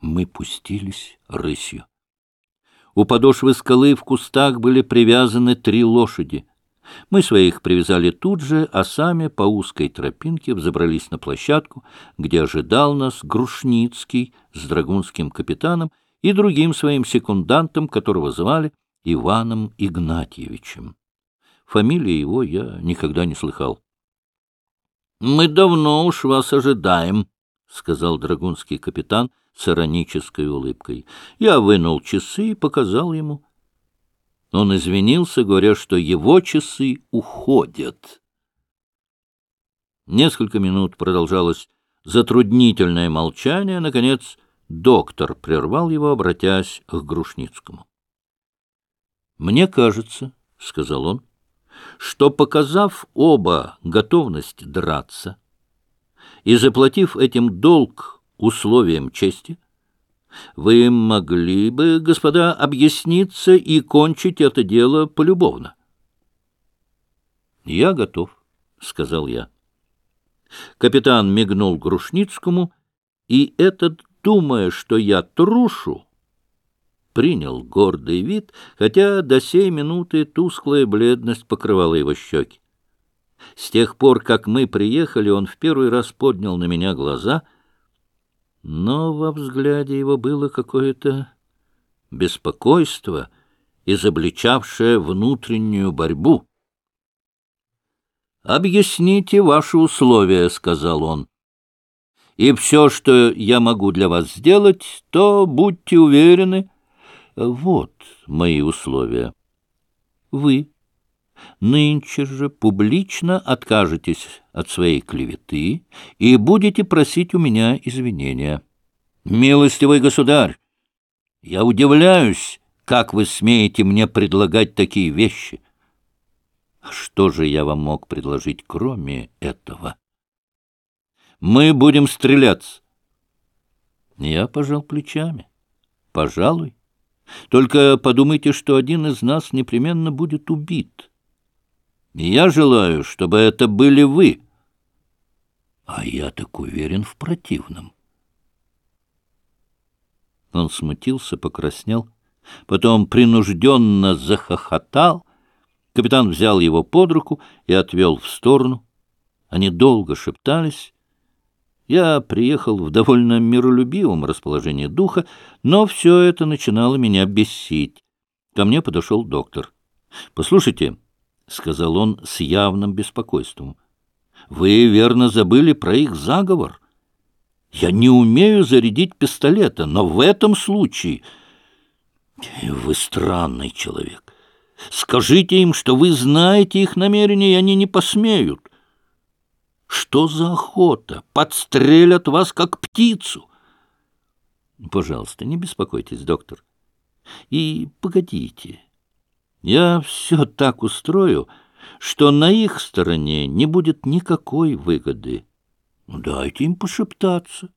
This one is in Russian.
Мы пустились рысью. У подошвы скалы в кустах были привязаны три лошади. Мы своих привязали тут же, а сами по узкой тропинке взобрались на площадку, где ожидал нас Грушницкий с драгунским капитаном и другим своим секундантом, которого звали Иваном Игнатьевичем. Фамилии его я никогда не слыхал. — Мы давно уж вас ожидаем, — сказал драгунский капитан с иронической улыбкой. Я вынул часы и показал ему. Он извинился, говоря, что его часы уходят. Несколько минут продолжалось затруднительное молчание. Наконец, доктор прервал его, обратясь к Грушницкому. — Мне кажется, — сказал он, — что, показав оба готовность драться и заплатив этим долг условиям чести, вы могли бы, господа, объясниться и кончить это дело полюбовно. — Я готов, — сказал я. Капитан мигнул Грушницкому, и этот, думая, что я трушу, принял гордый вид, хотя до сей минуты тусклая бледность покрывала его щеки. С тех пор, как мы приехали, он в первый раз поднял на меня глаза — но во взгляде его было какое-то беспокойство, изобличавшее внутреннюю борьбу. «Объясните ваши условия», — сказал он. «И все, что я могу для вас сделать, то будьте уверены. Вот мои условия. Вы нынче же публично откажетесь от своей клеветы и будете просить у меня извинения. Милостивый государь, я удивляюсь, как вы смеете мне предлагать такие вещи. А что же я вам мог предложить, кроме этого? Мы будем стреляться. Я пожал плечами. Пожалуй. Только подумайте, что один из нас непременно будет убит. Я желаю, чтобы это были вы. А я так уверен в противном. Он смутился, покраснел, потом принужденно захохотал. Капитан взял его под руку и отвел в сторону. Они долго шептались. Я приехал в довольно миролюбивом расположении духа, но все это начинало меня бесить. Ко мне подошел доктор. — Послушайте, — сказал он с явным беспокойством. — Вы, верно, забыли про их заговор? Я не умею зарядить пистолета, но в этом случае... Вы странный человек. Скажите им, что вы знаете их намерения, и они не посмеют. Что за охота? Подстрелят вас, как птицу. Пожалуйста, не беспокойтесь, доктор. И погодите... Я все так устрою, что на их стороне не будет никакой выгоды. Ну, дайте им пошептаться.